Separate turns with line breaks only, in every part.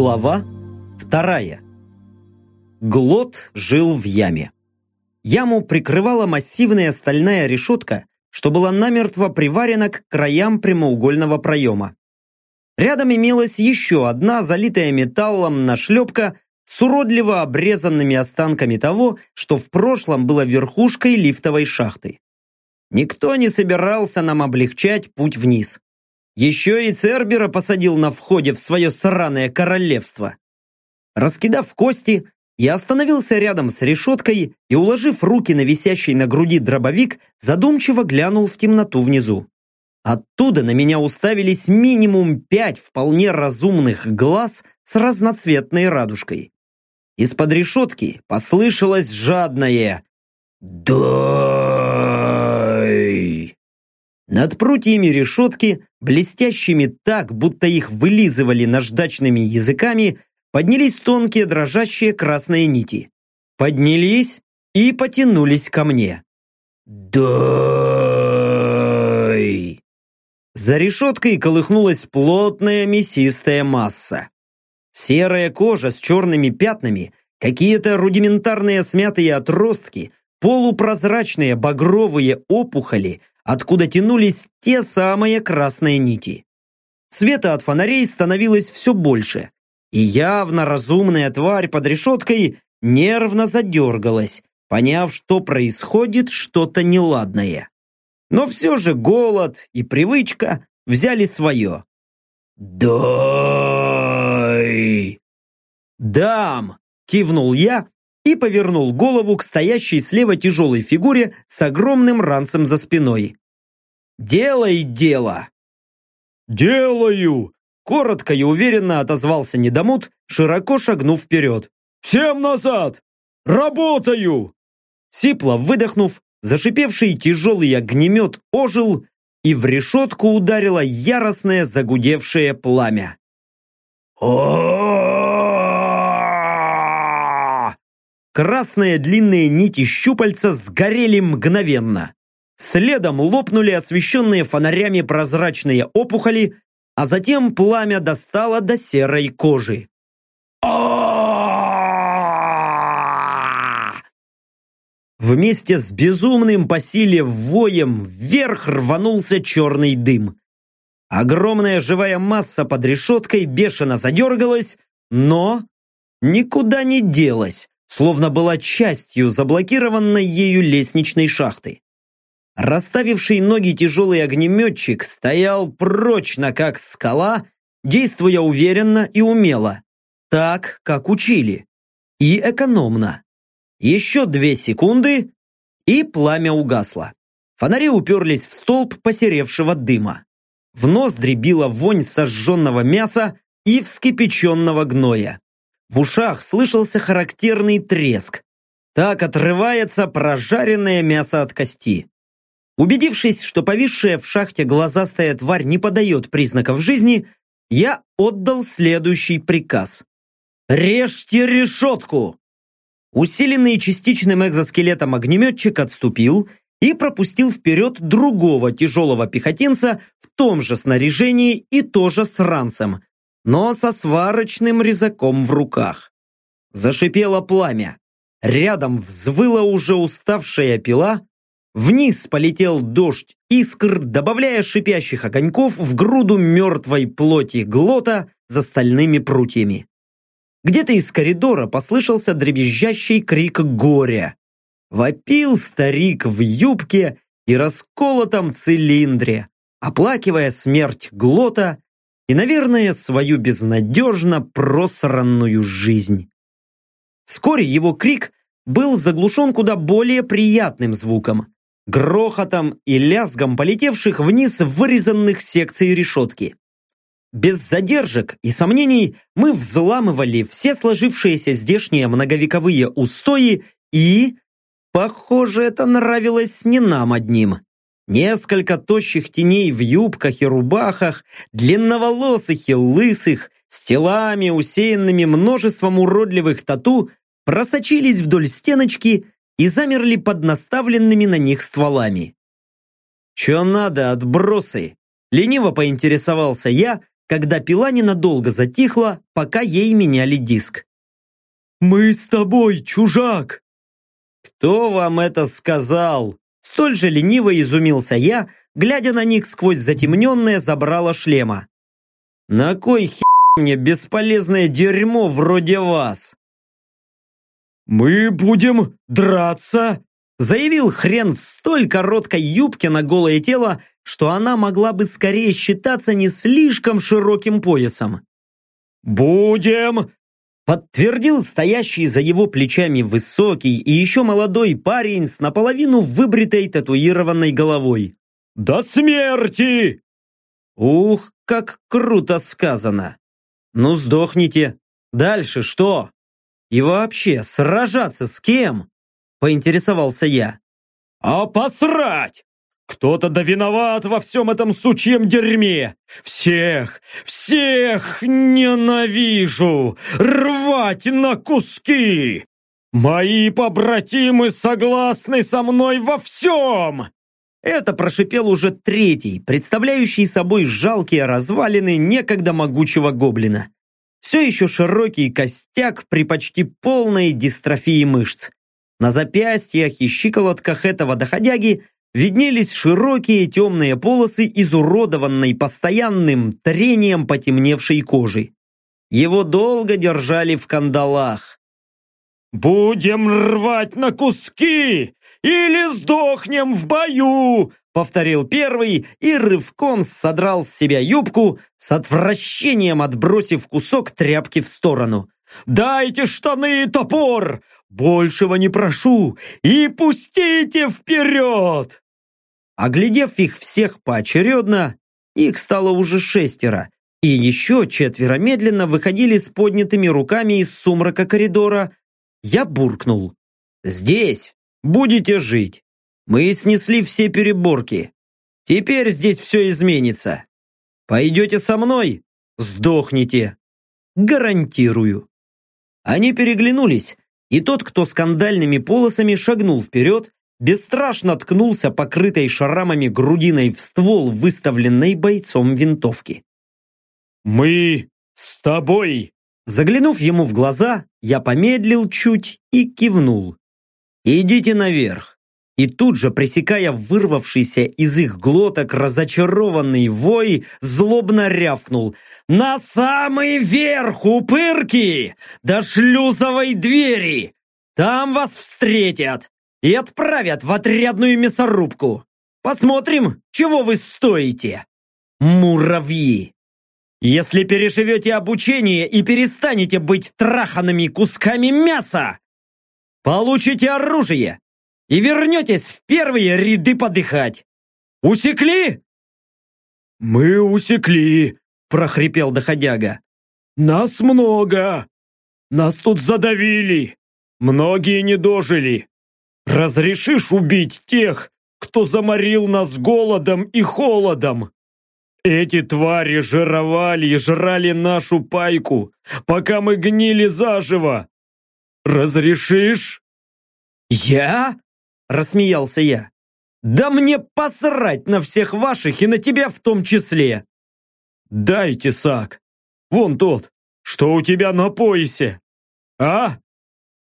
Глава вторая. Глот жил в яме. Яму прикрывала массивная стальная решетка, что была намертво приварена к краям прямоугольного проема. Рядом имелась еще одна залитая металлом нашлепка с уродливо обрезанными останками того, что в прошлом было верхушкой лифтовой шахты. Никто не собирался нам облегчать путь вниз. Еще и Цербера посадил на входе в свое сраное королевство. Раскидав кости, я остановился рядом с решеткой и, уложив руки на висящий на груди дробовик, задумчиво глянул в темноту внизу. Оттуда на меня уставились минимум пять вполне разумных глаз с разноцветной радужкой. Из-под решетки послышалось жадное «Дай!». Над прутьями решетки, блестящими так, будто их вылизывали наждачными языками, поднялись тонкие дрожащие красные нити. Поднялись и потянулись ко мне. «Дай!» За решеткой колыхнулась плотная мясистая масса. Серая кожа с черными пятнами, какие-то рудиментарные смятые отростки, полупрозрачные багровые опухоли, откуда тянулись те самые красные нити. Света от фонарей становилось все больше, и явно разумная тварь под решеткой нервно задергалась, поняв, что происходит что-то неладное. Но все же голод и привычка взяли свое. «Дай!» «Дам!» – кивнул я и повернул голову к стоящей слева тяжелой фигуре с огромным ранцем за спиной. «Делай дело!»
«Делаю!»
Коротко и уверенно отозвался Недомут, широко шагнув вперед.
«Всем назад! Работаю!»
Сипло выдохнув, зашипевший тяжелый огнемет ожил и в решетку ударило яростное загудевшее пламя. Красные длинные нити щупальца сгорели мгновенно. Следом лопнули освещенные фонарями прозрачные опухоли, а затем пламя достало до серой кожи. Вместе с безумным по силе воем вверх рванулся черный дым. Огромная живая масса под решеткой бешено задергалась, но никуда не делась, словно была частью заблокированной ею лестничной шахты. Расставивший ноги тяжелый огнеметчик стоял прочно, как скала, действуя уверенно и умело, так, как учили, и экономно. Еще две секунды, и пламя угасло. Фонари уперлись в столб посеревшего дыма. В нос дребила вонь сожженного мяса и вскипяченного гноя. В ушах слышался характерный треск. Так отрывается прожаренное мясо от кости. Убедившись, что повисшая в шахте глазастая тварь не подает признаков жизни, я отдал следующий приказ. «Режьте решетку!» Усиленный частичным экзоскелетом огнеметчик отступил и пропустил вперед другого тяжелого пехотинца в том же снаряжении и тоже с ранцем, но со сварочным резаком в руках. Зашипело пламя. Рядом взвыла уже уставшая пила, вниз полетел дождь искр, добавляя шипящих огоньков в груду мертвой плоти глота за стальными прутьями. Где-то из коридора послышался дребезжащий крик горя. Вопил старик в юбке и расколотом цилиндре, оплакивая смерть Глота и, наверное, свою безнадежно просранную жизнь. Вскоре его крик был заглушен куда более приятным звуком, грохотом и лязгом полетевших вниз вырезанных секций решетки. Без задержек и сомнений мы взламывали все сложившиеся здешние многовековые устои и... Похоже, это нравилось не нам одним. Несколько тощих теней в юбках и рубахах, длинноволосых и лысых, с телами, усеянными множеством уродливых тату, просочились вдоль стеночки и замерли под наставленными на них стволами. «Че надо, отбросы?» Лениво поинтересовался я, когда пила ненадолго затихла, пока ей меняли диск.
«Мы с тобой, чужак!»
«Кто вам это сказал?» Столь же лениво изумился я, глядя на них сквозь затемненное забрало шлема. «На кой хер мне бесполезное дерьмо вроде вас?»
«Мы будем драться!»
заявил хрен в столь короткой юбке на голое тело, что она могла бы скорее считаться не слишком широким поясом.
«Будем!»
подтвердил стоящий за его плечами высокий и еще молодой парень с наполовину выбритой татуированной головой.
«До смерти!»
Ух, как круто сказано! Ну, сдохните. Дальше что? И вообще, сражаться с кем? Поинтересовался я.
А посрать! Кто-то да виноват во всем этом сучьем дерьме! Всех, всех ненавижу! Рвать на куски! Мои побратимы согласны со мной во всем!
Это прошипел уже третий, представляющий собой жалкие развалины некогда могучего гоблина. Все еще широкий костяк при почти полной дистрофии мышц. На запястьях и щиколотках этого доходяги виднелись широкие темные полосы, изуродованной постоянным трением потемневшей кожи. Его долго держали в кандалах.
«Будем рвать на куски или сдохнем в бою!»
Повторил первый и рывком содрал с себя юбку, с отвращением отбросив кусок тряпки в сторону.
«Дайте штаны и топор! Большего не прошу! И пустите вперед!»
Оглядев их всех поочередно, их стало уже шестеро, и еще четверо медленно выходили с поднятыми руками из сумрака коридора, я буркнул. «Здесь будете жить. Мы снесли все переборки. Теперь здесь все изменится. Пойдете со мной? Сдохнете. Гарантирую». Они переглянулись, и тот, кто скандальными полосами шагнул вперед, бесстрашно ткнулся покрытой шрамами грудиной в ствол, выставленной бойцом винтовки.
«Мы с тобой!»
Заглянув ему в глаза, я помедлил чуть и кивнул. «Идите наверх!» И тут же, пресекая вырвавшийся из их глоток разочарованный вой, злобно рявкнул. «На самый верх, упырки! До шлюзовой двери! Там вас встретят и отправят в отрядную мясорубку! Посмотрим, чего вы стоите! Муравьи!» Если переживете обучение и перестанете быть траханными кусками мяса, получите оружие и вернетесь в первые ряды подыхать. Усекли?
Мы усекли, прохрипел доходяга. Нас много. Нас тут задавили. Многие не дожили. Разрешишь убить тех, кто заморил нас голодом и холодом? Эти твари жировали и жрали нашу пайку, пока мы гнили заживо. Разрешишь?
Я? Рассмеялся я. Да мне посрать на всех ваших и на тебя в том числе.
Дайте сак. Вон тот, что у тебя на поясе. А?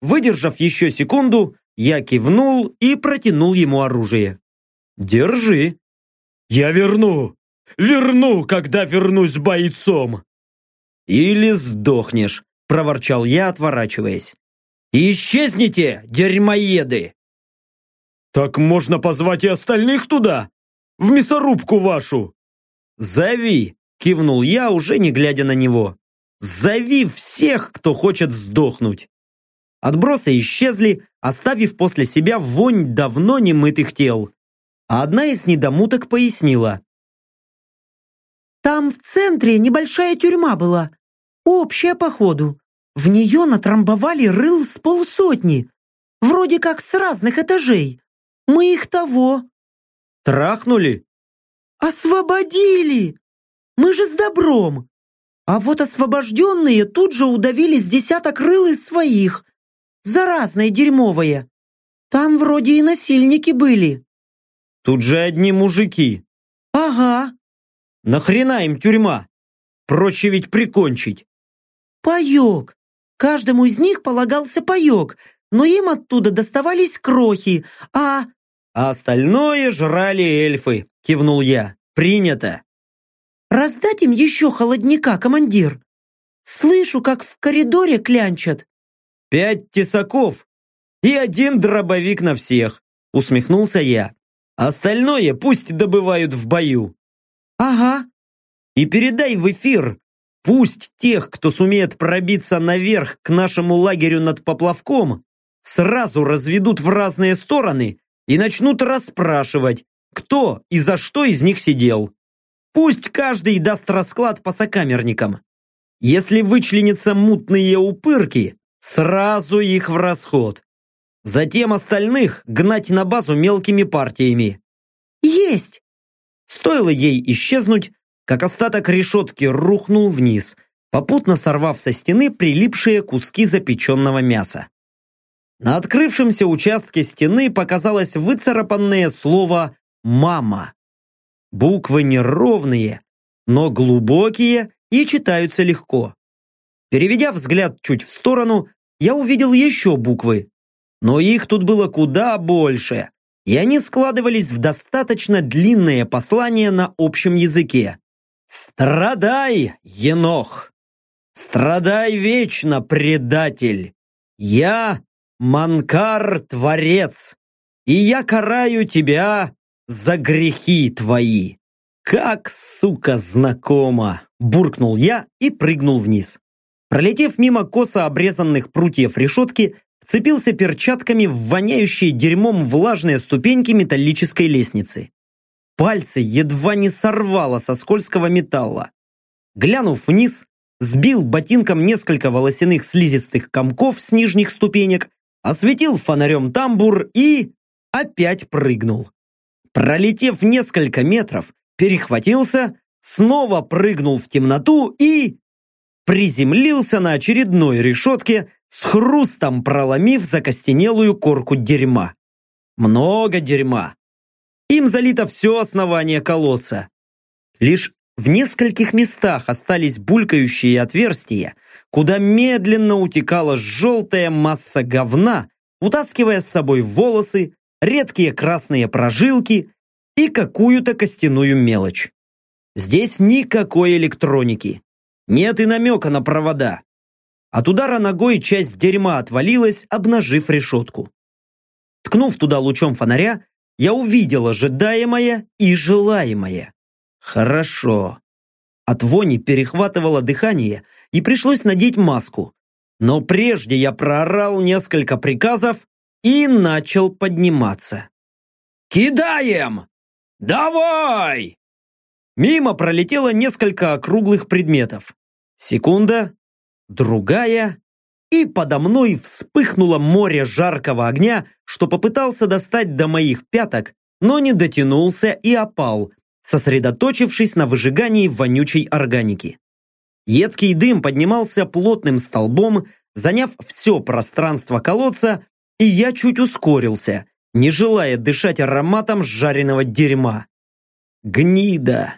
Выдержав еще секунду, я кивнул и протянул ему оружие. Держи.
Я верну. Верну, когда вернусь бойцом.
Или сдохнешь, проворчал я, отворачиваясь. Исчезните, дерьмоеды!
«Так можно позвать и остальных туда? В мясорубку вашу!»
«Зови!» – кивнул я, уже не глядя на него. «Зови всех, кто хочет сдохнуть!» Отбросы исчезли, оставив после себя вонь давно немытых тел. А одна из недомуток пояснила.
«Там в центре небольшая тюрьма была. Общая, походу. В нее натрамбовали рыл с полсотни. Вроде как с разных этажей. Мы их того.
Трахнули?
Освободили! Мы же с добром. А вот освобожденные тут же удавили с десяток рыл из своих. Заразное дерьмовое. Там вроде и насильники были.
Тут же одни мужики.
Ага.
Нахрена им тюрьма? проще ведь прикончить.
Паек. Каждому из них полагался паек, но им оттуда доставались крохи, а...
А остальное жрали эльфы, кивнул я. Принято.
Раздать им еще холодника, командир. Слышу, как в коридоре клянчат.
Пять тесаков и один дробовик на всех, усмехнулся я. Остальное пусть добывают в бою.
Ага.
И передай в эфир, пусть тех, кто сумеет пробиться наверх к нашему лагерю над поплавком, сразу разведут в разные стороны и начнут расспрашивать, кто и за что из них сидел. Пусть каждый даст расклад по сокамерникам. Если вычленятся мутные упырки, сразу их в расход. Затем остальных гнать на базу мелкими партиями.
Есть!
Стоило ей исчезнуть, как остаток решетки рухнул вниз, попутно сорвав со стены прилипшие куски запеченного мяса. На открывшемся участке стены показалось выцарапанное слово «мама». Буквы неровные, но глубокие и читаются легко. Переведя взгляд чуть в сторону, я увидел еще буквы. Но их тут было куда больше, и они складывались в достаточно длинное послание на общем языке. «Страдай, Енох! Страдай вечно, предатель! Я Манкар Творец, и я караю тебя за грехи твои!» «Как, сука, знакомо!» – буркнул я и прыгнул вниз. Пролетев мимо косо обрезанных прутьев решетки, вцепился перчатками в воняющие дерьмом влажные ступеньки металлической лестницы. Пальцы едва не сорвало со скользкого металла. Глянув вниз, сбил ботинком несколько волосяных слизистых комков с нижних ступенек, осветил фонарем тамбур и... опять прыгнул. Пролетев несколько метров, перехватился, снова прыгнул в темноту и... приземлился на очередной решетке, с хрустом проломив закостенелую корку дерьма. Много дерьма. Им залито все основание колодца. Лишь в нескольких местах остались булькающие отверстия, куда медленно утекала желтая масса говна, утаскивая с собой волосы, редкие красные прожилки и какую-то костяную мелочь. Здесь никакой электроники. Нет и намека на провода. От удара ногой часть дерьма отвалилась, обнажив решетку. Ткнув туда лучом фонаря, я увидел ожидаемое и желаемое. Хорошо. От вони перехватывало дыхание, и пришлось надеть маску. Но прежде я проорал несколько приказов и начал подниматься. «Кидаем!» «Давай!» Мимо пролетело несколько округлых предметов. Секунда, другая, и подо мной вспыхнуло море жаркого огня, что попытался достать до моих пяток, но не дотянулся и опал, сосредоточившись на выжигании вонючей органики. Едкий дым поднимался плотным столбом, заняв все пространство колодца, и я чуть ускорился, не желая дышать ароматом жареного дерьма. Гнида.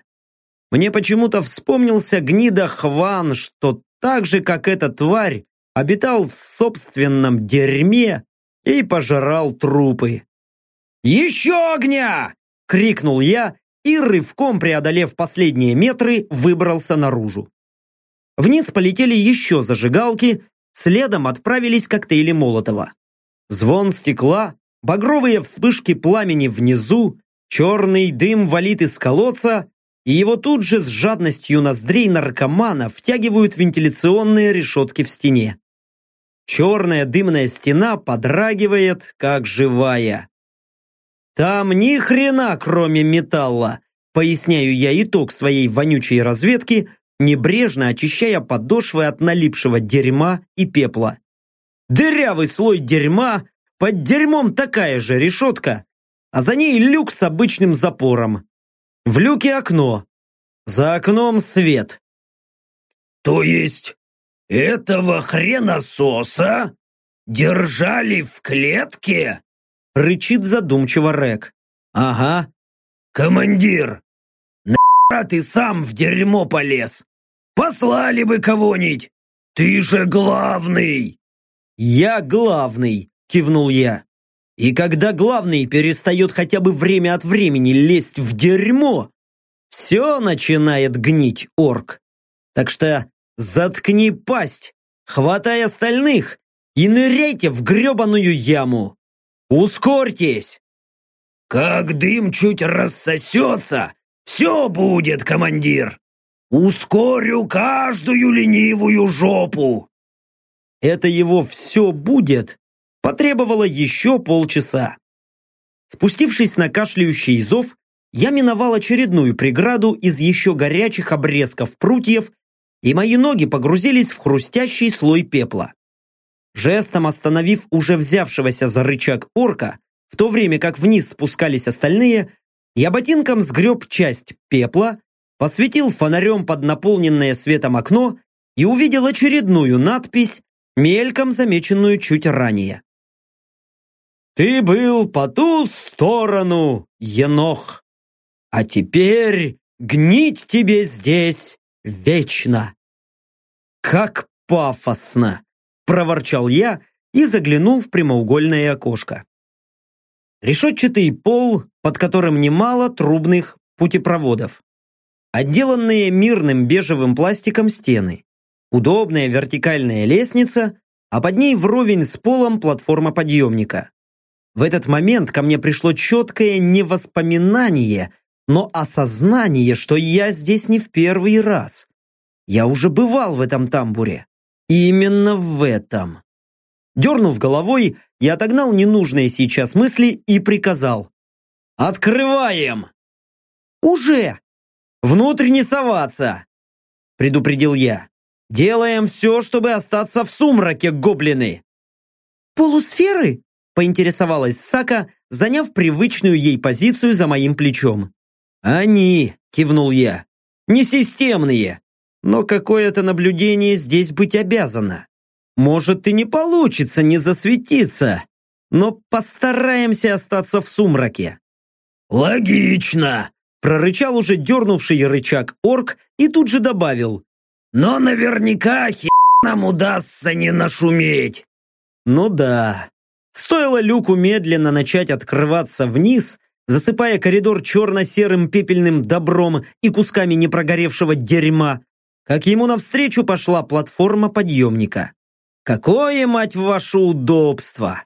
Мне почему-то вспомнился гнида Хван, что так же, как эта тварь, обитал в собственном дерьме и пожирал трупы. «Еще огня!» — крикнул я и, рывком преодолев последние метры, выбрался наружу. Вниз полетели еще зажигалки, следом отправились коктейли Молотова. Звон стекла, багровые вспышки пламени внизу, черный дым валит из колодца, и его тут же с жадностью ноздрей наркомана втягивают вентиляционные решетки в стене. Черная дымная стена подрагивает, как живая. Там ни хрена, кроме металла, поясняю я итог своей вонючей разведки, небрежно очищая подошвы от налипшего дерьма и пепла. Дырявый слой дерьма, под дерьмом такая же решетка, а за ней люк с обычным запором. В люке окно. За окном свет.
То есть этого хренососа держали в клетке?
Рычит задумчиво Рек. Ага.
Командир, нахера ты сам в дерьмо полез? Послали бы кого-нибудь! Ты же главный!»
«Я главный!» — кивнул я. «И когда главный перестает хотя бы время от времени лезть в дерьмо, все начинает гнить, орк. Так что заткни пасть, хватай остальных и ныряйте в гребаную яму. Ускорьтесь!»
«Как дым чуть рассосется, все будет, командир! Ускорю каждую ленивую жопу!»
Это его «все будет» потребовало еще полчаса. Спустившись на кашляющий зов, я миновал очередную преграду из еще горячих обрезков прутьев, и мои ноги погрузились в хрустящий слой пепла. Жестом остановив уже взявшегося за рычаг орка, в то время как вниз спускались остальные, я ботинком сгреб часть пепла, посветил фонарем под наполненное светом окно и увидел очередную надпись, мельком замеченную чуть ранее. «Ты был по ту сторону, Енох, а теперь гнить тебе здесь вечно!» «Как пафосно!» – проворчал я и заглянул в прямоугольное окошко. Решетчатый пол, под которым немало трубных путепроводов. Отделанные мирным бежевым пластиком стены. Удобная вертикальная лестница, а под ней вровень с полом платформа подъемника. В этот момент ко мне пришло четкое не воспоминание, но осознание, что я здесь не в первый раз. Я уже бывал в этом тамбуре. Именно в этом. Дернув головой, я отогнал ненужные сейчас мысли и приказал. «Открываем!» «Уже!» «Внутрь не соваться!» предупредил я. «Делаем все, чтобы остаться в сумраке, гоблины!»
«Полусферы?» поинтересовалась Сака, заняв привычную ей позицию за моим плечом.
«Они!» – кивнул я. «Не системные, но какое-то наблюдение здесь быть обязано. Может, и не получится не засветиться, но постараемся остаться в сумраке».
«Логично!» – прорычал уже дернувший рычаг орк и тут же добавил. «Но наверняка хер нам удастся не нашуметь!»
«Ну да». Стоило люку медленно начать открываться вниз, засыпая коридор черно-серым пепельным добром и кусками непрогоревшего дерьма, как ему навстречу пошла платформа подъемника. Какое, мать вашу, удобство!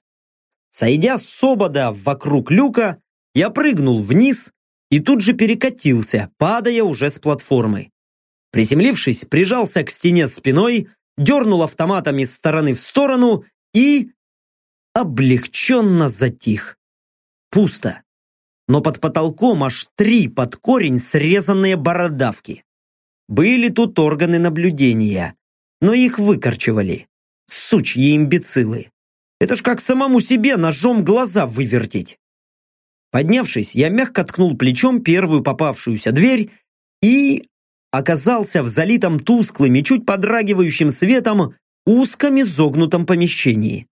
Сойдя с обода вокруг люка, я прыгнул вниз и тут же перекатился, падая уже с платформы. Приземлившись, прижался к стене спиной, дернул автоматом из стороны в сторону и... облегченно затих. Пусто. Но под потолком аж три под корень срезанные бородавки. Были тут органы наблюдения, но их выкорчевали. Сучьи имбецилы. Это ж как самому себе ножом глаза вывертеть. Поднявшись, я мягко ткнул плечом первую попавшуюся дверь и оказался в залитом тусклым и чуть подрагивающим светом узком изогнутом помещении.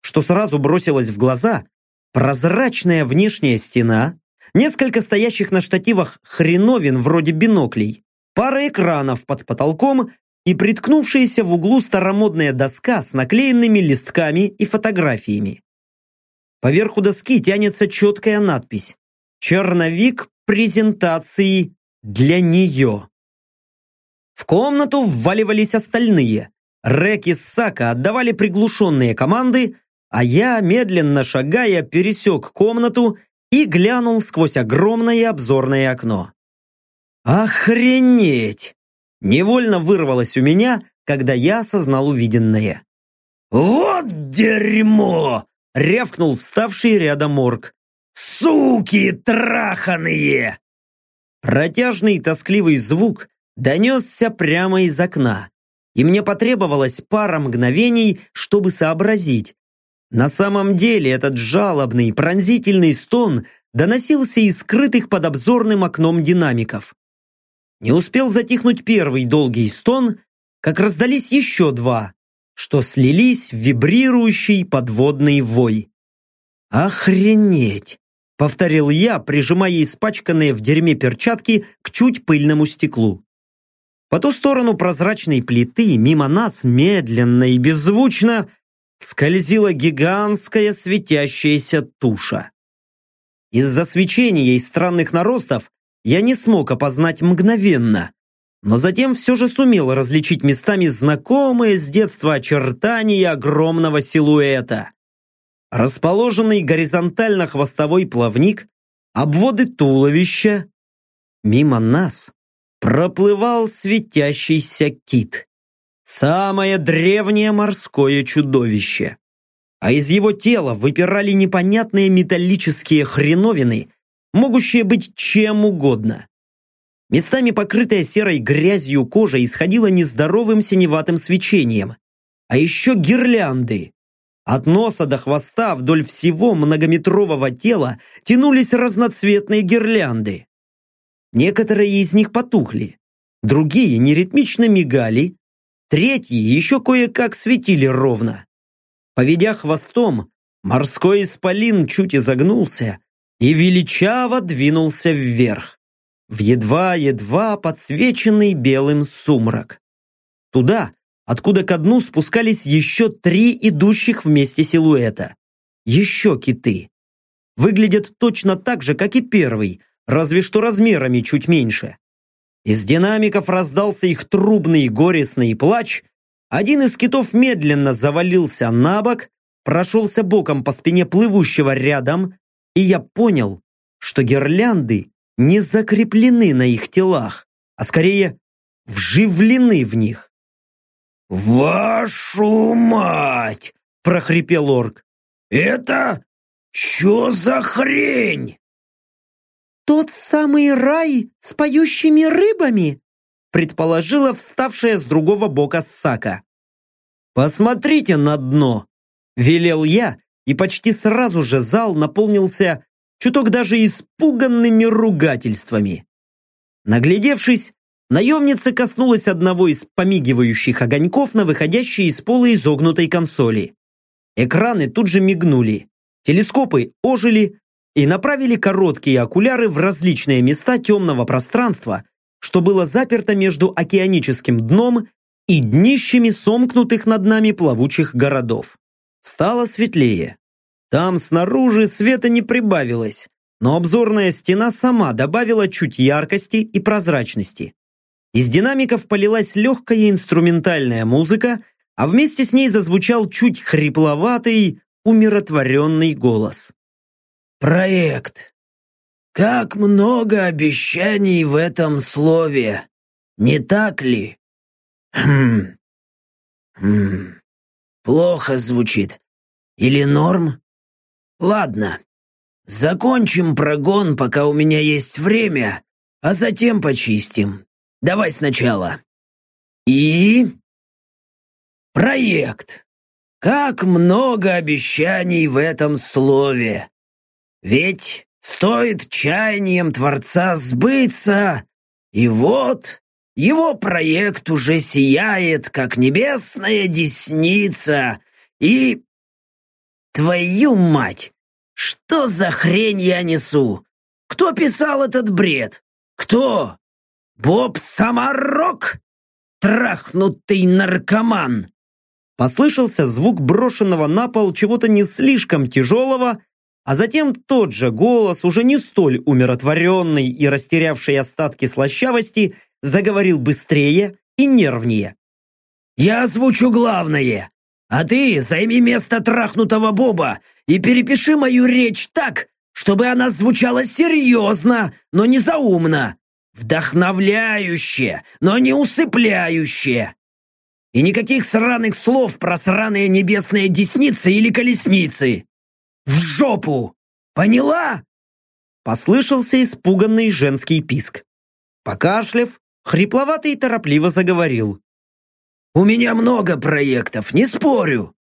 Что сразу бросилось в глаза, прозрачная внешняя стена, несколько стоящих на штативах хреновин вроде биноклей, пара экранов под потолком и приткнувшаяся в углу старомодная доска с наклеенными листками и фотографиями. Поверху доски тянется четкая надпись «Черновик презентации для нее». В комнату вваливались остальные. Рек и Сака отдавали приглушенные команды, а я, медленно шагая, пересек комнату и глянул сквозь огромное обзорное окно. «Охренеть!» Невольно вырвалось у меня, когда я осознал увиденное.
«Вот дерьмо!» — рявкнул вставший рядом орк. «Суки траханые!»
Протяжный тоскливый звук донесся прямо из окна, и мне потребовалось пара мгновений, чтобы сообразить. На самом деле этот жалобный, пронзительный стон доносился из скрытых под обзорным окном динамиков. Не успел затихнуть первый долгий стон, как раздались еще два, что слились в вибрирующий подводный вой. «Охренеть!» — повторил я, прижимая испачканные в дерьме перчатки к чуть пыльному стеклу. По ту сторону прозрачной плиты, мимо нас, медленно и беззвучно, скользила гигантская светящаяся туша. Из-за свечения и странных наростов я не смог опознать мгновенно, но затем все же сумел различить местами знакомые с детства очертания огромного силуэта. Расположенный горизонтально хвостовой плавник, обводы туловища. Мимо нас проплывал светящийся кит. Самое древнее морское чудовище. А из его тела выпирали непонятные металлические хреновины, могущие быть чем угодно. Местами покрытая серой грязью кожа исходила нездоровым синеватым свечением. А еще гирлянды. От носа до хвоста вдоль всего многометрового тела тянулись разноцветные гирлянды. Некоторые из них потухли, другие неритмично мигали, третьи еще кое-как светили ровно. Поведя хвостом, морской исполин чуть изогнулся и величаво двинулся вверх, в едва-едва подсвеченный белым сумрак. Туда, откуда ко дну спускались еще три идущих вместе силуэта. Еще киты. Выглядят точно так же, как и первый, разве что размерами чуть меньше. Из динамиков раздался их трубный горестный плач, один из китов медленно завалился на бок, прошелся боком по спине плывущего рядом, и я понял, что гирлянды не закреплены на их телах, а скорее вживлены в них.
«Вашу мать!» – прохрипел орк. «Это что за хрень?»
«Тот самый рай с поющими рыбами?»
предположила вставшая с другого бока Сака. «Посмотрите на дно!» – велел я, и почти сразу же зал наполнился чуток даже испуганными ругательствами. Наглядевшись, наемница коснулась одного из помигивающих огоньков на выходящей из пола изогнутой консоли. Экраны тут же мигнули, телескопы ожили и направили короткие окуляры в различные места темного пространства, что было заперто между океаническим дном и днищами сомкнутых над нами плавучих городов. Стало светлее. Там снаружи света не прибавилось, но обзорная стена сама добавила чуть яркости и прозрачности. Из динамиков полилась легкая инструментальная музыка, а вместе с ней зазвучал чуть хрипловатый, умиротворенный голос.
«Проект. Как много обещаний в этом слове, не так ли? Хм. Хм. Плохо звучит. Или норм? Ладно. Закончим прогон, пока у меня есть время, а затем почистим. Давай сначала. И... Проект. Как много обещаний в этом слове. Ведь Стоит чаянием Творца сбыться, и вот его проект уже сияет, как небесная десница, и... Твою мать! Что за хрень я несу? Кто писал этот бред? Кто? Боб Самарок? Трахнутый наркоман!
Послышался звук брошенного на пол чего-то не слишком тяжелого, а затем тот же голос, уже не столь умиротворенный и растерявший остатки слащавости, заговорил быстрее и нервнее.
«Я озвучу главное, а ты займи место трахнутого Боба и перепиши мою речь так, чтобы она звучала серьезно, но не заумно, вдохновляюще, но не усыпляюще. И никаких сраных слов про сраные небесные десницы или колесницы. В жопу! Поняла?»
Послышался испуганный женский писк. Покашлив, хрипловатый и торопливо заговорил.
«У меня много проектов, не спорю.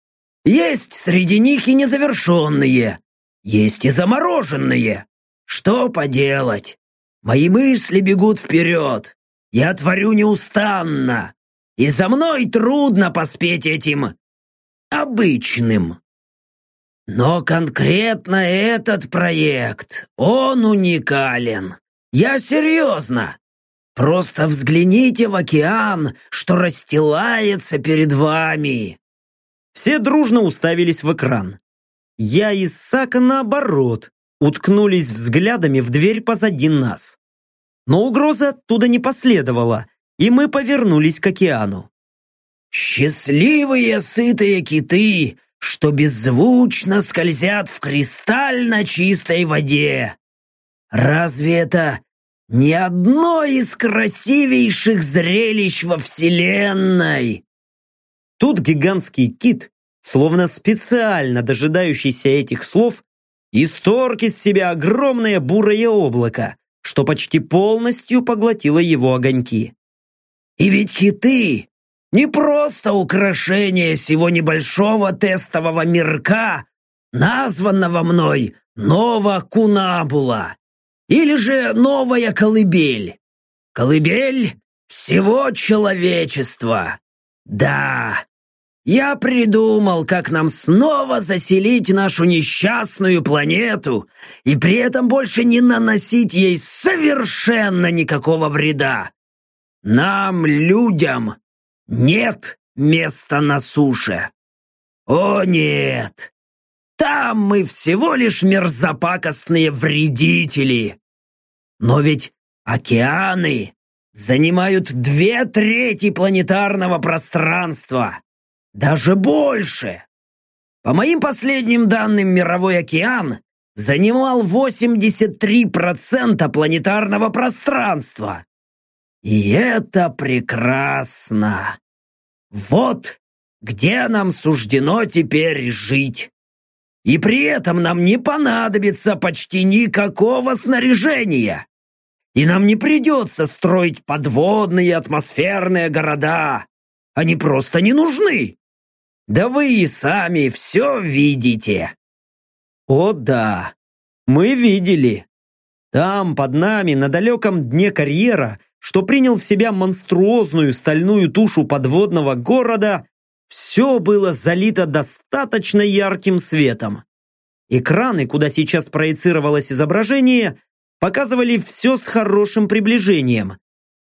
Есть среди них и незавершенные, есть и замороженные. Что поделать? Мои мысли бегут вперед. Я творю неустанно. И за мной трудно поспеть этим обычным. Но конкретно этот проект, он уникален. Я серьезно. Просто взгляните в океан, что расстилается перед вами!»
Все дружно уставились в экран. Я и Сака, наоборот, уткнулись взглядами в дверь позади нас. Но угроза оттуда не последовала, и мы повернулись к океану.
«Счастливые сытые киты, что беззвучно скользят в кристально чистой воде! Разве это не одно из красивейших зрелищ во Вселенной!»
Тут гигантский кит, словно специально дожидающийся этих слов, исторг из себя огромное бурое облако, что почти полностью поглотило его огоньки.
«И ведь киты не просто украшение сего небольшого тестового мирка, названного мной Нова Кунабула, или же Новая Колыбель. Колыбель всего человечества. Да, я придумал, как нам снова заселить нашу несчастную планету и при этом больше не наносить ей совершенно никакого вреда. Нам, людям, нет места на суше. О нет! Там мы всего лишь мерзопакостные вредители. Но ведь океаны занимают две трети планетарного пространства. Даже больше! По моим последним данным, Мировой океан занимал 83% планетарного пространства. И это прекрасно! Вот где нам суждено теперь жить. И при этом нам не понадобится почти никакого снаряжения. И нам не придется строить подводные атмосферные города. Они просто не нужны. Да вы и сами все видите.
О да, мы видели. Там, под нами, на далеком дне карьера, что принял в себя монструозную стальную тушу подводного города, все было залито достаточно ярким светом. Экраны, куда сейчас проецировалось изображение, показывали все с хорошим приближением,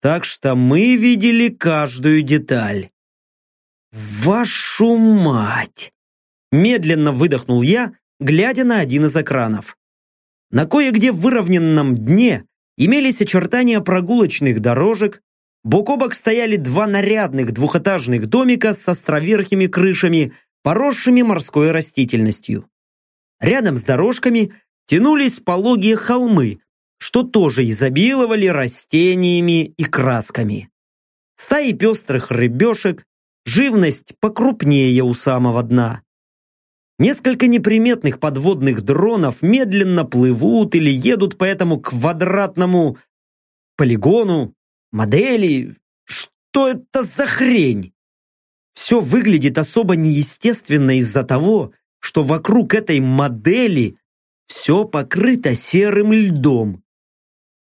так что мы видели каждую деталь. «Вашу мать!» Медленно выдохнул я, глядя на один из экранов. На кое-где выровненном дне имелись очертания прогулочных дорожек, бок о бок стояли два нарядных двухэтажных домика с островерхими крышами, поросшими морской растительностью. Рядом с дорожками тянулись пологие холмы, что тоже изобиловали растениями и красками. Стаи пестрых рыбешек, живность покрупнее у самого дна. Несколько неприметных подводных дронов медленно плывут или едут по этому квадратному полигону, модели. Что это за хрень? Все выглядит особо неестественно из-за того, что вокруг этой модели все покрыто серым льдом.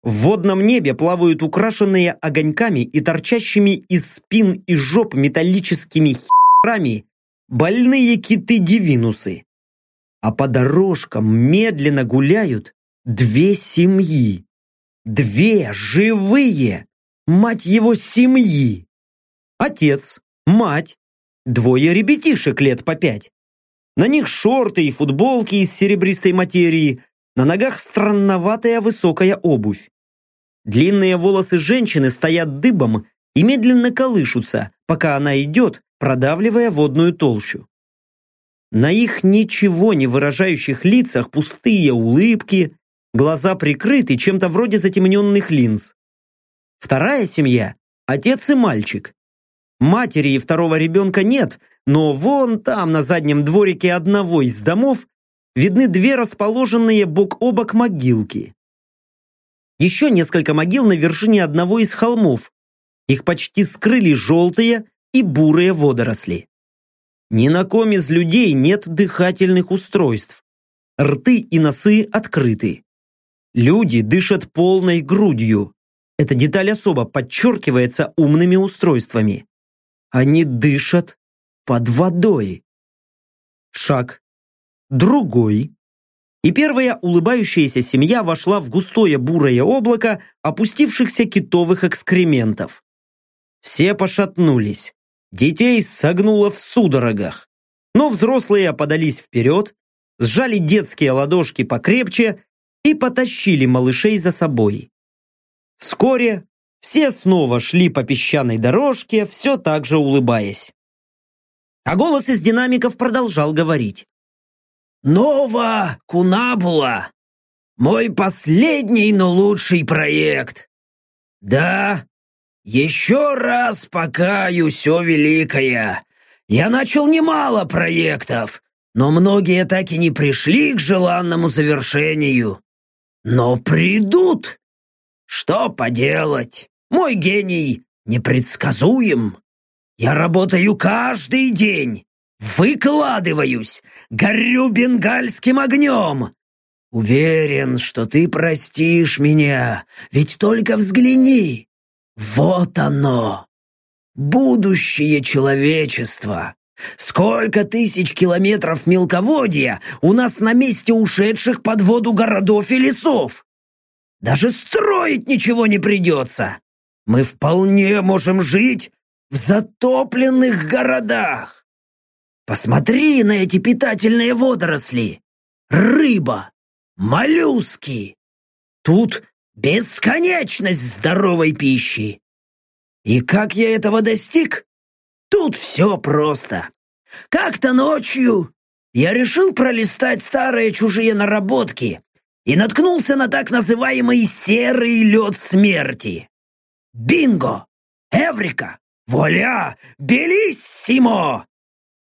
В водном небе плавают украшенные огоньками и торчащими из спин и жоп металлическими херами больные киты-дивинусы. А по дорожкам медленно гуляют две семьи. Две живые, мать его, семьи. Отец, мать, двое ребятишек лет по пять. На них шорты и футболки из серебристой материи, на ногах странноватая высокая обувь. Длинные волосы женщины стоят дыбом и медленно колышутся, пока она идет, продавливая водную толщу. На их ничего не выражающих лицах пустые улыбки, глаза прикрыты чем-то вроде затемненных линз. Вторая семья – отец и мальчик. Матери и второго ребенка нет, но вон там, на заднем дворике одного из домов, видны две расположенные бок о бок могилки. Еще несколько могил на вершине одного из холмов. Их почти скрыли желтые и бурые водоросли. Ни на ком из людей нет дыхательных устройств. Рты и носы открыты. Люди дышат полной грудью. Эта деталь особо подчеркивается умными устройствами. Они дышат под водой. Шаг. Другой. И первая улыбающаяся семья вошла в густое бурое облако опустившихся китовых экскрементов. Все пошатнулись. Детей согнуло в судорогах. Но взрослые подались вперед, сжали детские ладошки покрепче и потащили малышей за собой. Вскоре все снова шли по песчаной дорожке, все так же улыбаясь. А голос из динамиков продолжал говорить.
«Нова Кунабула! Мой последний, но лучший проект! Да, еще раз покаюсь, о великая! Я начал немало проектов, но многие так и не пришли к желанному завершению. Но придут! Что поделать? Мой гений непредсказуем. Я работаю каждый день, выкладываюсь, горю бенгальским огнем. Уверен, что ты простишь меня, ведь только взгляни. Вот оно, будущее человечества. Сколько тысяч километров мелководья у нас на месте ушедших под воду городов и лесов. Даже строить ничего не придется. Мы вполне можем жить в затопленных городах. Посмотри на эти питательные водоросли. Рыба, моллюски. Тут бесконечность здоровой пищи. И как я этого достиг? Тут все просто. Как-то ночью я решил пролистать старые чужие наработки и наткнулся на так называемый серый лед смерти. Бинго! Эврика! Вуаля! Белиссимо!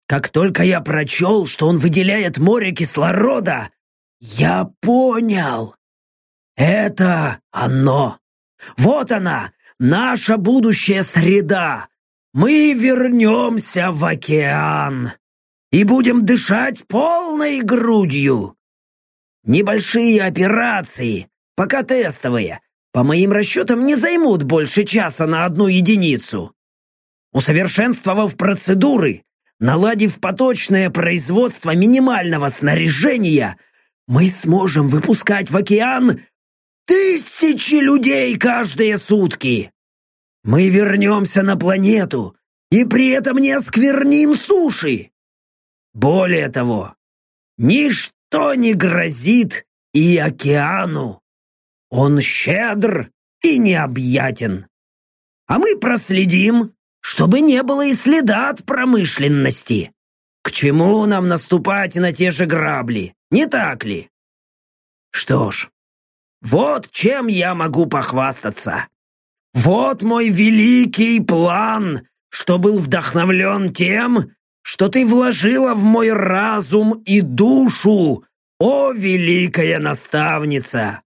Как только я прочел, что он выделяет море кислорода, я понял. Это оно. Вот она, наша будущая среда. Мы вернемся в океан и будем дышать полной грудью. Небольшие операции, пока тестовые, по моим расчетам, не займут больше часа на одну единицу. Усовершенствовав процедуры, наладив поточное производство минимального снаряжения, мы сможем выпускать в океан тысячи людей каждые сутки. Мы вернемся на планету и при этом не оскверним суши. Более того, ничто не грозит и океану. Он щедр и необъятен. А мы проследим, чтобы не было и следа от промышленности. К чему нам наступать на те же грабли, не так ли? Что ж, вот чем я могу похвастаться. Вот мой великий план, что был вдохновлен тем, что ты вложила в мой разум и душу, о великая наставница.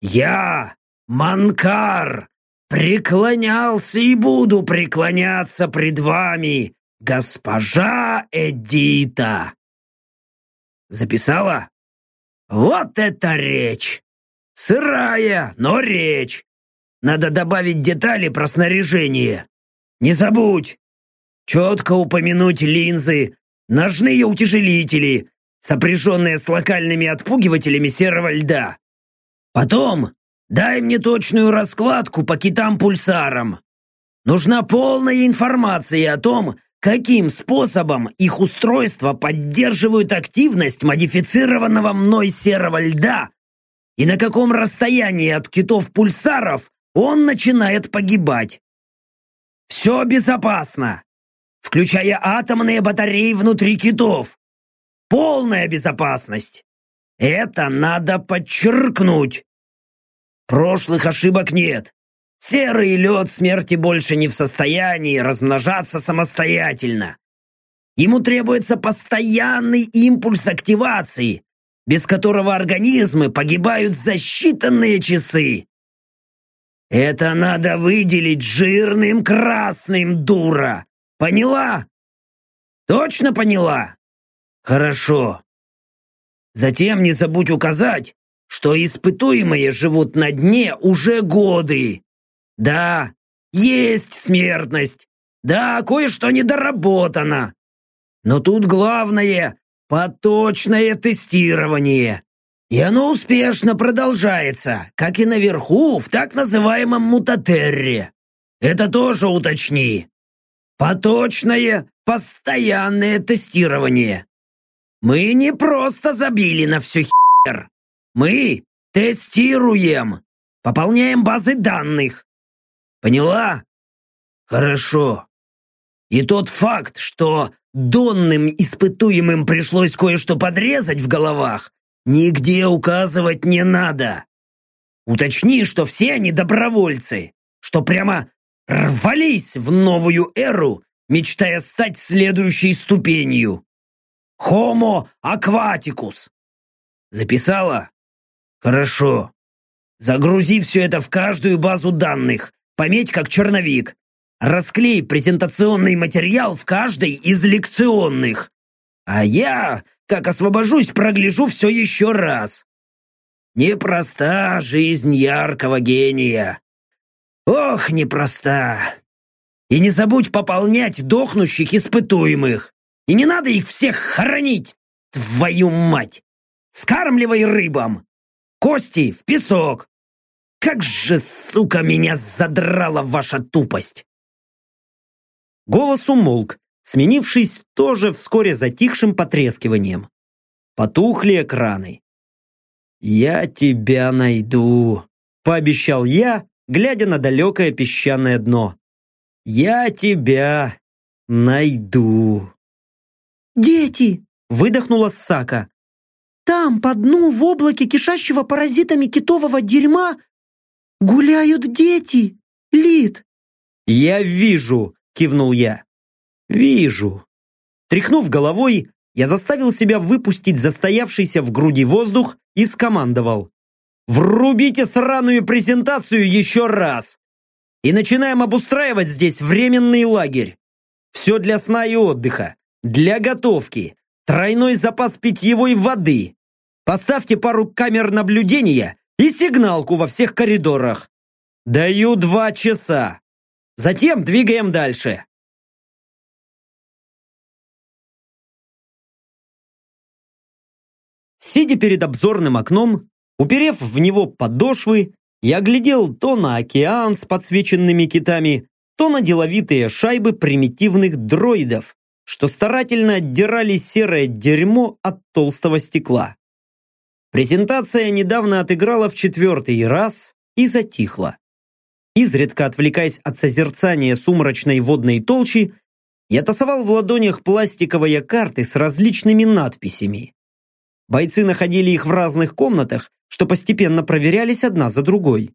Я, Манкар, преклонялся и буду преклоняться пред вами, госпожа Эдита. Записала? Вот это речь! Сырая, но речь. Надо добавить детали про снаряжение. Не забудь! Четко упомянуть линзы, ножные утяжелители, сопряженные с локальными отпугивателями серого льда. Потом дай мне точную раскладку по китам-пульсарам. Нужна полная информация о том, каким способом их устройства поддерживают активность модифицированного мной серого льда и на каком расстоянии от китов-пульсаров он начинает погибать. Все безопасно, включая атомные батареи внутри китов. Полная безопасность. Это надо подчеркнуть. Прошлых ошибок нет. Серый лед смерти больше не в состоянии размножаться самостоятельно. Ему требуется постоянный импульс активации, без которого организмы погибают за считанные часы. Это надо выделить жирным красным, дура. Поняла? Точно поняла? Хорошо. Затем не забудь указать, что испытуемые живут на дне уже годы. Да, есть смертность. Да, кое-что недоработано. Но тут главное – поточное тестирование. И оно успешно продолжается, как и наверху, в так называемом мутатерре. Это тоже уточни. Поточное, постоянное тестирование. Мы не просто забили на все хер. Мы тестируем, пополняем базы данных. Поняла? Хорошо. И тот факт, что донным испытуемым пришлось кое-что подрезать в головах, нигде указывать не надо. Уточни, что все они добровольцы, что прямо рвались в новую эру, мечтая стать следующей ступенью. Homo aquaticus. Записала? Хорошо. Загрузи все это в каждую базу данных, пометь как черновик. Расклей презентационный материал в каждой из лекционных. А я, как освобожусь, прогляжу все еще раз. Непроста жизнь яркого гения. Ох, непроста. И не забудь пополнять дохнущих испытуемых. И не надо их всех хоронить, твою мать. Скармливай рыбам. Кости в песок. Как же, сука, меня задрала ваша тупость.
Голос умолк, сменившись тоже вскоре затихшим потрескиванием. Потухли экраны. «Я тебя найду», — пообещал я, глядя на далекое песчаное дно. «Я тебя найду».
«Дети!»
— выдохнула Сака.
«Там, по дну, в облаке кишащего паразитами китового дерьма, гуляют дети! Лид!»
«Я вижу!» — кивнул я. «Вижу». Тряхнув головой, я заставил себя выпустить застоявшийся в груди воздух и скомандовал. «Врубите сраную презентацию еще раз! И начинаем обустраивать здесь временный лагерь. Все для сна и отдыха для готовки, тройной запас питьевой воды. Поставьте пару камер наблюдения и сигналку во всех коридорах. Даю два часа. Затем двигаем дальше. Сидя перед обзорным окном, уперев в него подошвы, я глядел то на океан с подсвеченными китами, то на деловитые шайбы примитивных дроидов, что старательно отдирали серое дерьмо от толстого стекла. Презентация недавно отыграла в четвертый раз и затихла. Изредка отвлекаясь от созерцания сумрачной водной толщи, я тасовал в ладонях пластиковые карты с различными надписями. Бойцы находили их в разных комнатах, что постепенно проверялись одна за другой.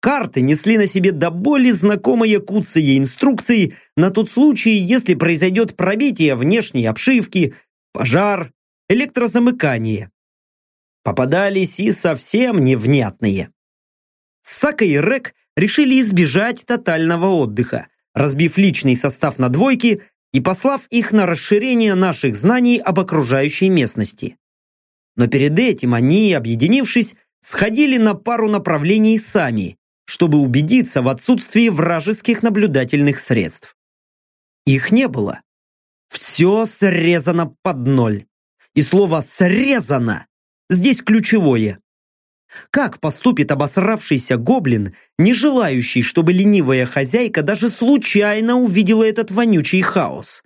Карты несли на себе до боли знакомые куцые инструкции на тот случай, если произойдет пробитие внешней обшивки, пожар, электрозамыкание. Попадались и совсем невнятные. Сака и Рек решили избежать тотального отдыха, разбив личный состав на двойки и послав их на расширение наших знаний об окружающей местности. Но перед этим они, объединившись, сходили на пару направлений сами, чтобы убедиться в отсутствии вражеских наблюдательных средств. Их не было. Все срезано под ноль. И слово «срезано» здесь ключевое. Как поступит обосравшийся гоблин, не желающий, чтобы ленивая хозяйка даже случайно увидела этот вонючий хаос?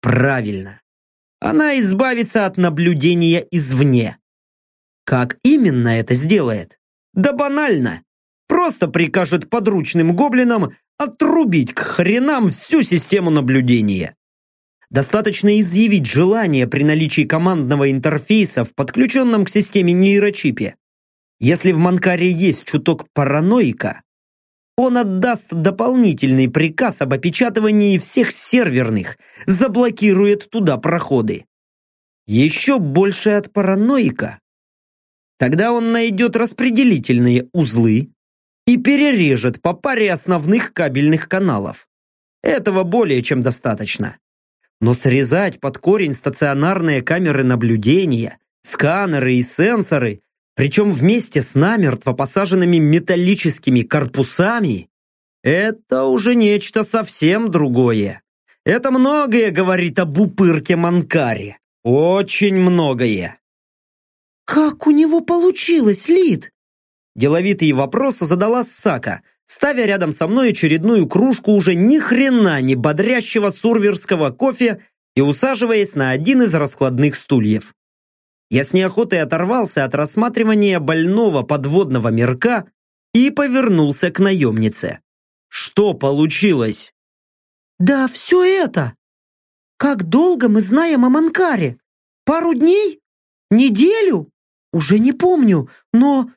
Правильно. Она избавится от наблюдения извне. Как именно это сделает? Да банально просто прикажет подручным гоблинам отрубить к хренам всю систему наблюдения. Достаточно изъявить желание при наличии командного интерфейса в подключенном к системе нейрочипе. Если в Манкаре есть чуток параноика, он отдаст дополнительный приказ об опечатывании всех серверных, заблокирует туда проходы. Еще больше от параноика. Тогда он найдет распределительные узлы, и перережет по паре основных кабельных каналов. Этого более чем достаточно. Но срезать под корень стационарные камеры наблюдения, сканеры и сенсоры, причем вместе с намертво посаженными металлическими корпусами, это уже нечто совсем другое. Это многое говорит об упырке Манкаре. Очень многое.
«Как у него получилось, Лид?»
Деловитый вопрос задала Сака, ставя рядом со мной очередную кружку уже ни хрена не бодрящего сурверского кофе и усаживаясь на один из раскладных стульев. Я с неохотой оторвался от рассматривания больного подводного мирка и повернулся к наемнице. Что получилось?
«Да все это! Как долго мы знаем о Манкаре? Пару дней? Неделю? Уже не помню, но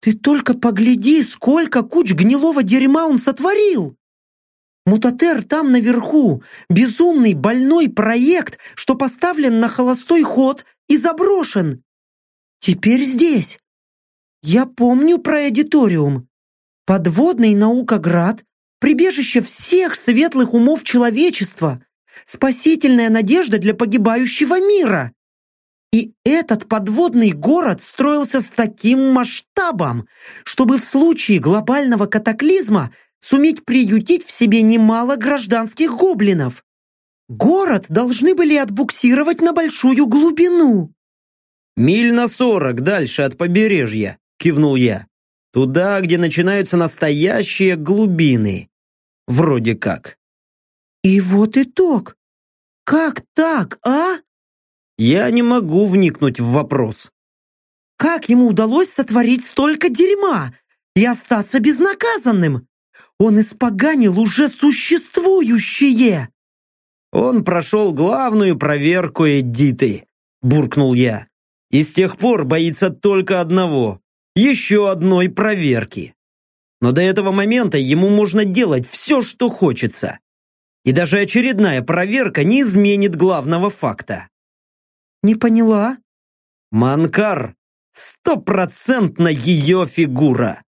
ты только погляди, сколько куч гнилого дерьма он сотворил! Мутатер там наверху, безумный больной проект, что поставлен на холостой ход и заброшен. Теперь здесь. Я помню про эдиториум. Подводный наукоград, прибежище всех светлых умов человечества, спасительная надежда для погибающего мира. И этот подводный город строился с таким масштабом, чтобы в случае глобального катаклизма суметь приютить в себе немало гражданских гоблинов. Город должны были отбуксировать на большую глубину.
«Миль на сорок дальше от побережья», — кивнул я. «Туда, где начинаются настоящие глубины. Вроде как».
И вот итог. Как так, а?
Я не могу вникнуть в вопрос.
Как ему удалось сотворить столько дерьма и остаться безнаказанным? Он испоганил уже существующее.
Он прошел главную проверку Эдиты, буркнул я. И с тех пор боится только одного – еще одной проверки. Но до этого момента ему можно делать все, что хочется. И даже очередная проверка не изменит главного факта.
Не поняла?
Манкар – стопроцентно ее фигура.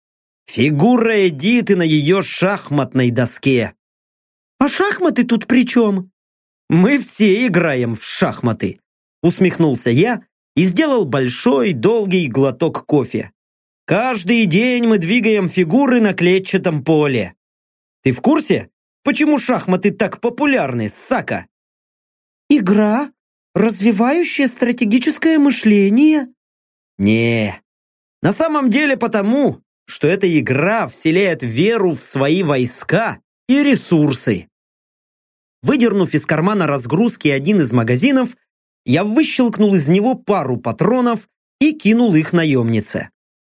Фигура Эдиты на ее шахматной доске.
А шахматы тут при чем?
Мы все играем в шахматы. Усмехнулся я и сделал большой долгий глоток кофе. Каждый день мы двигаем фигуры на клетчатом поле. Ты в курсе, почему шахматы так популярны, Сака?
Игра, развивающая стратегическое мышление?
Не. На самом деле потому, что эта игра вселяет веру в свои войска и ресурсы. Выдернув из кармана разгрузки один из магазинов, я выщелкнул из него пару патронов и кинул их наемнице.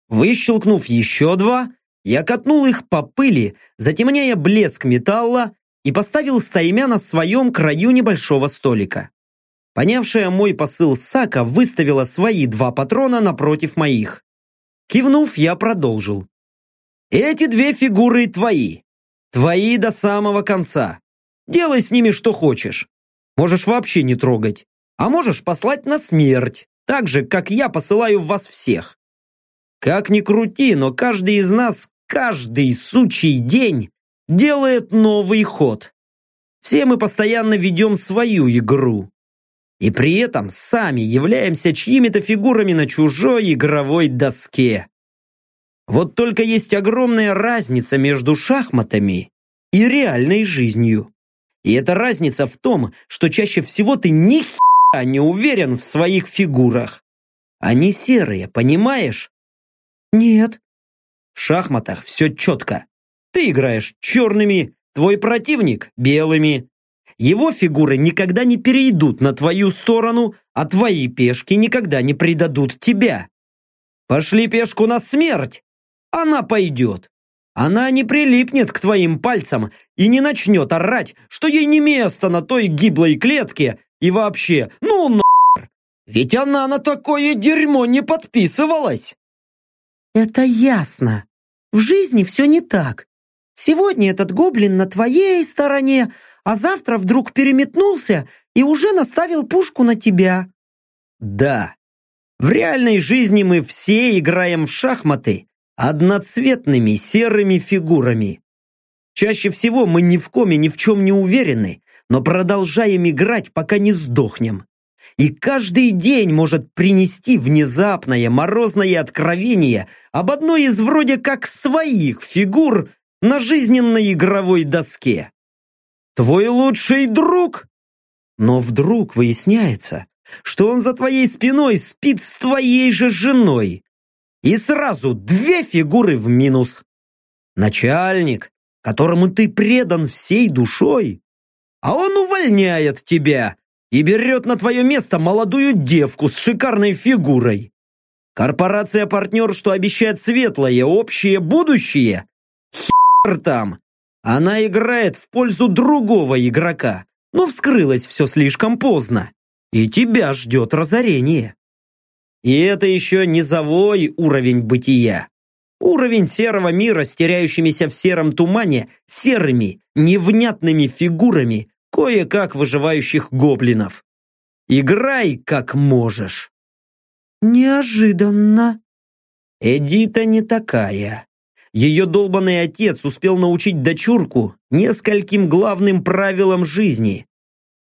Выщелкнув еще два, я катнул их по пыли, затемняя блеск металла и поставил стаймя на своем краю небольшого столика. Понявшая мой посыл Сака выставила свои два патрона напротив моих. Кивнув, я продолжил. «Эти две фигуры твои. Твои до самого конца. Делай с ними что хочешь. Можешь вообще не трогать. А можешь послать на смерть, так же, как я посылаю вас всех. Как ни крути, но каждый из нас каждый сучий день делает новый ход. Все мы постоянно ведем свою игру. И при этом сами являемся чьими-то фигурами на чужой игровой доске. Вот только есть огромная разница между шахматами и реальной жизнью. И эта разница в том, что чаще всего ты ни хера не уверен в своих фигурах. Они серые, понимаешь?
Нет.
В шахматах все четко. Ты играешь черными, твой противник белыми. Его фигуры никогда не перейдут на твою сторону, а твои пешки никогда не предадут тебя. Пошли пешку на смерть, она пойдет. Она не прилипнет к твоим пальцам и не начнет орать, что ей не место на той гиблой клетке и вообще, ну нахер! Ведь она на такое дерьмо не подписывалась.
Это ясно. В жизни все не так. Сегодня этот гоблин на твоей стороне, а завтра вдруг переметнулся и уже наставил пушку на тебя.
Да. В реальной жизни мы все играем в шахматы одноцветными серыми фигурами. Чаще всего мы ни в коме ни в чем не уверены, но продолжаем играть, пока не сдохнем. И каждый день может принести внезапное морозное откровение об одной из вроде как своих фигур на жизненной игровой доске. Твой лучший друг? Но вдруг выясняется, что он за твоей спиной спит с твоей же женой. И сразу две фигуры в минус. Начальник, которому ты предан всей душой, а он увольняет тебя и берет на твое место молодую девку с шикарной фигурой. Корпорация-партнер, что обещает светлое общее будущее? Хер там! Она играет в пользу другого игрока, но вскрылось все слишком поздно. И тебя ждет разорение. И это еще низовой уровень бытия. Уровень серого мира с теряющимися в сером тумане серыми, невнятными фигурами кое-как выживающих гоблинов. Играй как можешь.
Неожиданно.
Эдита не такая. Ее долбанный отец успел научить дочурку нескольким главным правилам жизни.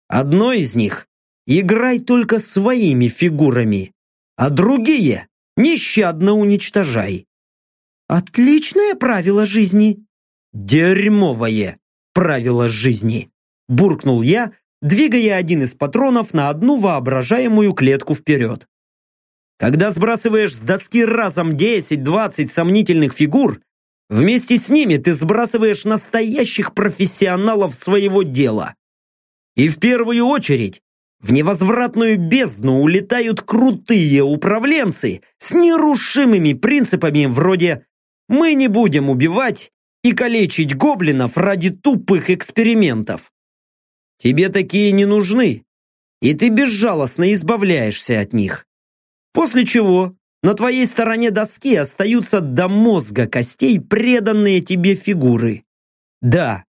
Одно из них – играй только своими фигурами, а другие нещадно уничтожай.
Отличное правило жизни.
Дерьмовое правило жизни, буркнул я, двигая один из патронов на одну воображаемую клетку вперед. Когда сбрасываешь с доски разом 10-20 сомнительных фигур, вместе с ними ты сбрасываешь настоящих профессионалов своего дела. И в первую очередь в невозвратную бездну улетают крутые управленцы с нерушимыми принципами вроде мы не будем убивать и калечить гоблинов ради тупых экспериментов. Тебе такие не нужны, и ты безжалостно избавляешься от них. После чего на твоей стороне доски остаются до мозга костей преданные тебе фигуры. Да,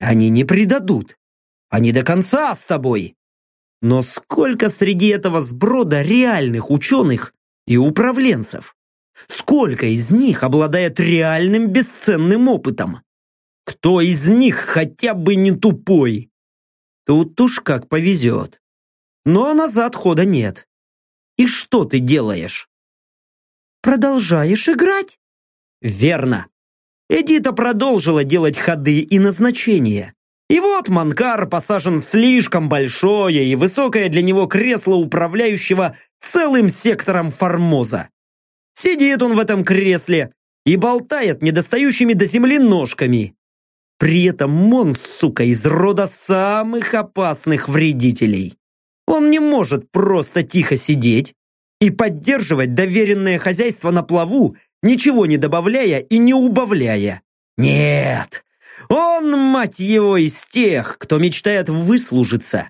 они не предадут. Они до конца с тобой. Но сколько среди этого сброда реальных ученых и управленцев? Сколько из них обладает реальным бесценным опытом? Кто из них хотя бы не тупой? Тут уж как повезет. Но назад хода нет. И что ты делаешь?
Продолжаешь играть?
Верно. Эдита продолжила делать ходы и назначения. И вот Манкар посажен в слишком большое и высокое для него кресло управляющего целым сектором Формоза. Сидит он в этом кресле и болтает недостающими до земли ножками. При этом Мон, сука, из рода самых опасных вредителей. Он не может просто тихо сидеть и поддерживать доверенное хозяйство на плаву, ничего не добавляя и не убавляя. Нет, он, мать его, из тех, кто мечтает выслужиться.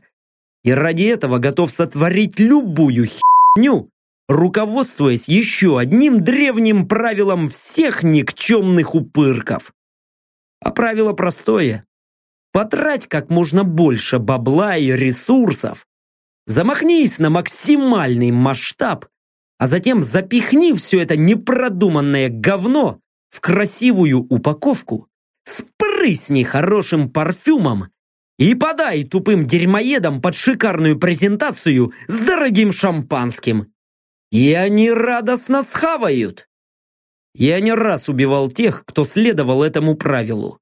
И ради этого готов сотворить любую херню, руководствуясь еще одним древним правилом всех никчемных упырков. А правило простое. Потрать как можно больше бабла и ресурсов. Замахнись на максимальный масштаб, а затем запихни все это непродуманное говно в красивую упаковку, спрысни хорошим парфюмом и подай тупым дерьмоедам под шикарную презентацию с дорогим шампанским. И они радостно схавают. Я не раз убивал тех, кто следовал этому правилу.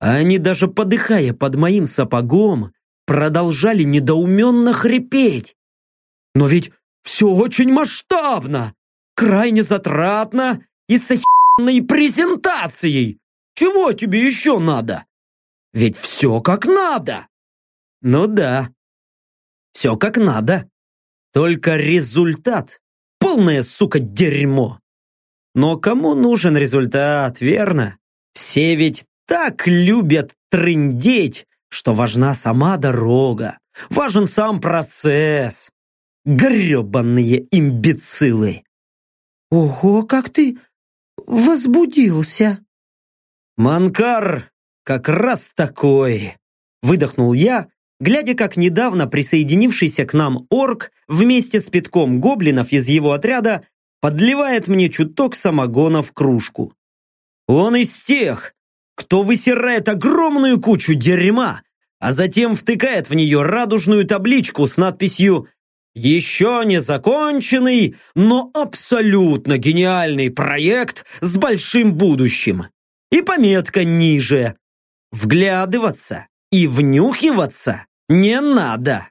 Они даже подыхая под моим сапогом, продолжали недоуменно хрипеть. Но ведь все очень масштабно, крайне затратно и с охеренной презентацией. Чего тебе еще надо? Ведь все как надо. Ну да, все как надо. Только результат Полное, сука, дерьмо. Но кому нужен результат, верно? Все ведь так любят трындеть, что важна сама дорога, важен сам процесс. Гребанные имбецилы.
Ого, как ты возбудился.
Манкар как раз такой. Выдохнул я глядя, как недавно присоединившийся к нам орк вместе с пятком гоблинов из его отряда подливает мне чуток самогона в кружку. Он из тех, кто высирает огромную кучу дерьма, а затем втыкает в нее радужную табличку с надписью «Еще не законченный, но абсолютно гениальный проект с большим будущим». И пометка ниже «Вглядываться и внюхиваться не надо.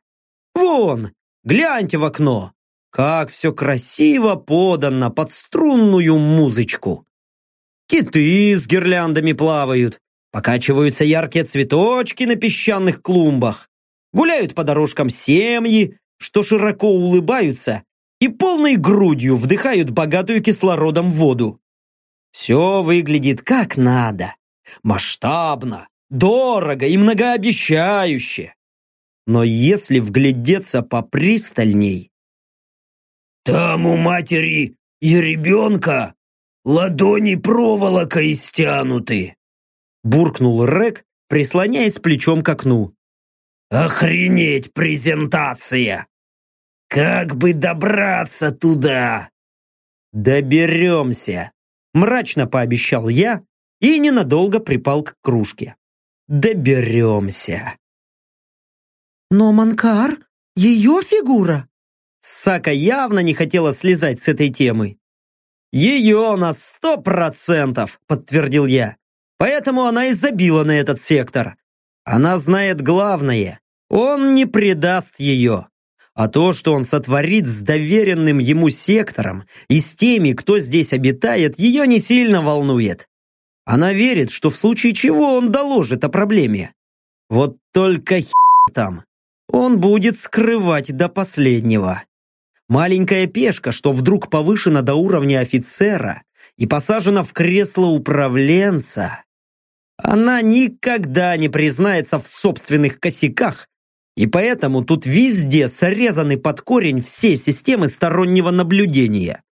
Вон, гляньте в окно. Как все красиво подано под струнную музычку. Киты с гирляндами плавают, покачиваются яркие цветочки на песчаных клумбах, гуляют по дорожкам семьи, что широко улыбаются и полной грудью вдыхают богатую кислородом воду. Все выглядит как надо. Масштабно, дорого и многообещающе. Но если вглядеться попристальней...
«Там у матери и ребенка ладони проволокой стянуты!»
Буркнул Рек, прислоняясь плечом к окну.
«Охренеть презентация! Как бы добраться туда?»
«Доберемся!» Мрачно пообещал я и ненадолго припал к кружке. «Доберемся!»
«Но Манкар — ее фигура!»
Сака явно не хотела слезать с этой темы. «Ее на сто процентов!» — подтвердил я. «Поэтому она и забила на этот сектор. Она знает главное. Он не предаст ее. А то, что он сотворит с доверенным ему сектором и с теми, кто здесь обитает, ее не сильно волнует. Она верит, что в случае чего он доложит о проблеме. Вот только хер там. Он будет скрывать до последнего. Маленькая пешка, что вдруг повышена до уровня офицера и посажена в кресло управленца, она никогда не признается в собственных косяках и поэтому тут везде срезаны под корень все системы стороннего наблюдения.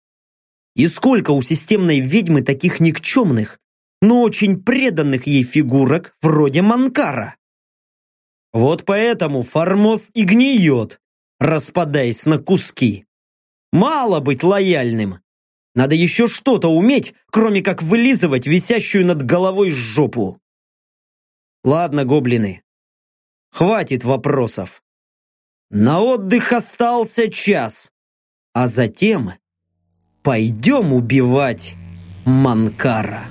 И сколько у системной ведьмы таких никчемных, но очень преданных ей фигурок вроде Манкара. Вот поэтому Формоз и гниет, распадаясь на куски. Мало быть лояльным. Надо еще что-то уметь, кроме как вылизывать висящую над головой жопу. Ладно, гоблины, Хватит вопросов. На отдых остался час, а затем пойдем убивать Манкара.